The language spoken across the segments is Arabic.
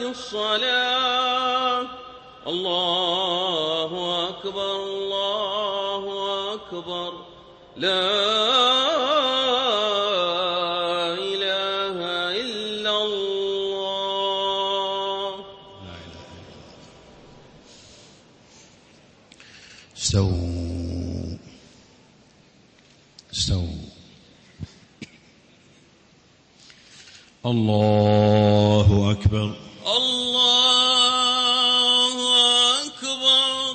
الصلاة. الله أكبر الله أكبر. لا إله إلا الله. استووا الله أكبر الله أكبر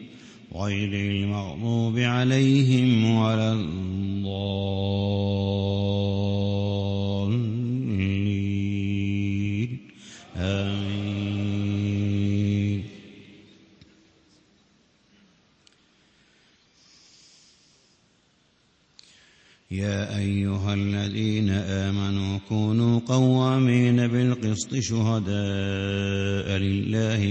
غير المغضوب عليهم ولا الضالين. آمين. يا أيها الذين آمنوا كونوا قوامين بالقسط شهداء لله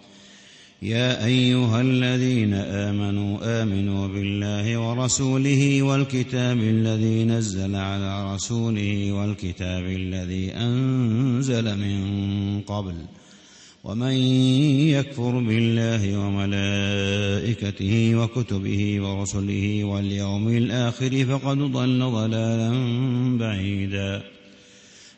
يا أيها الذين آمنوا آمنوا بالله ورسوله والكتاب الذي نزل على رسوله والكتاب الذي أنزل من قبل ومن يكفر بالله وملائكته وكتبه ورسله واليوم الآخر فقد ضل ضلالا بعيدا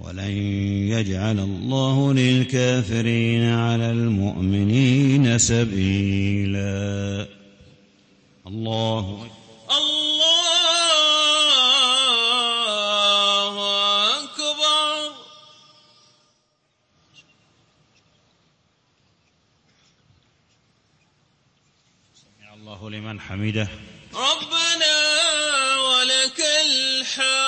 ولن يجعل الله للكافرين على المؤمنين سبيلا. الله الله أكبر. سمع الله لمن حمده. ربنا ولك الحمد.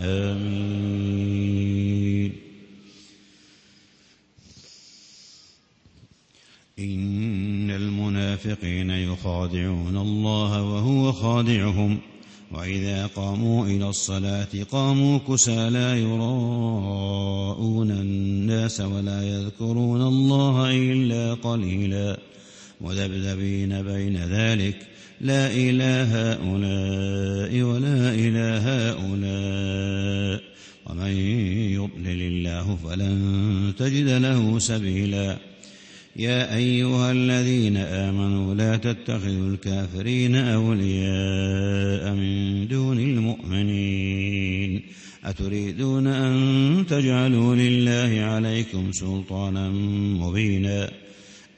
آمين. إن المنافقين يخادعون الله وهو خادعهم وإذا قاموا إلى الصلاة قاموا كسى لا يراءون الناس ولا يذكرون الله إلا قليلا. وذبذبين بين ذلك لا إلى هؤلاء ولا إلى هؤلاء. ومن يضلل الله فلن تجد له سبيلا. يا أيها الذين آمنوا لا تتخذوا الكافرين أولياء من دون المؤمنين. أتريدون أن تجعلوا لله عليكم سلطانا مبينا؟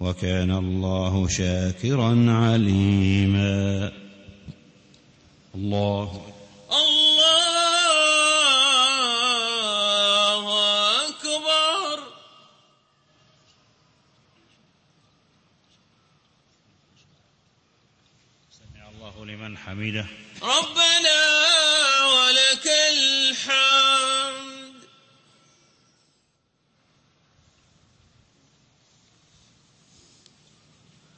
وكان الله شاكرا عليما. الله الله أكبر. سمع الله لمن حمده. ربنا ولك الحمد.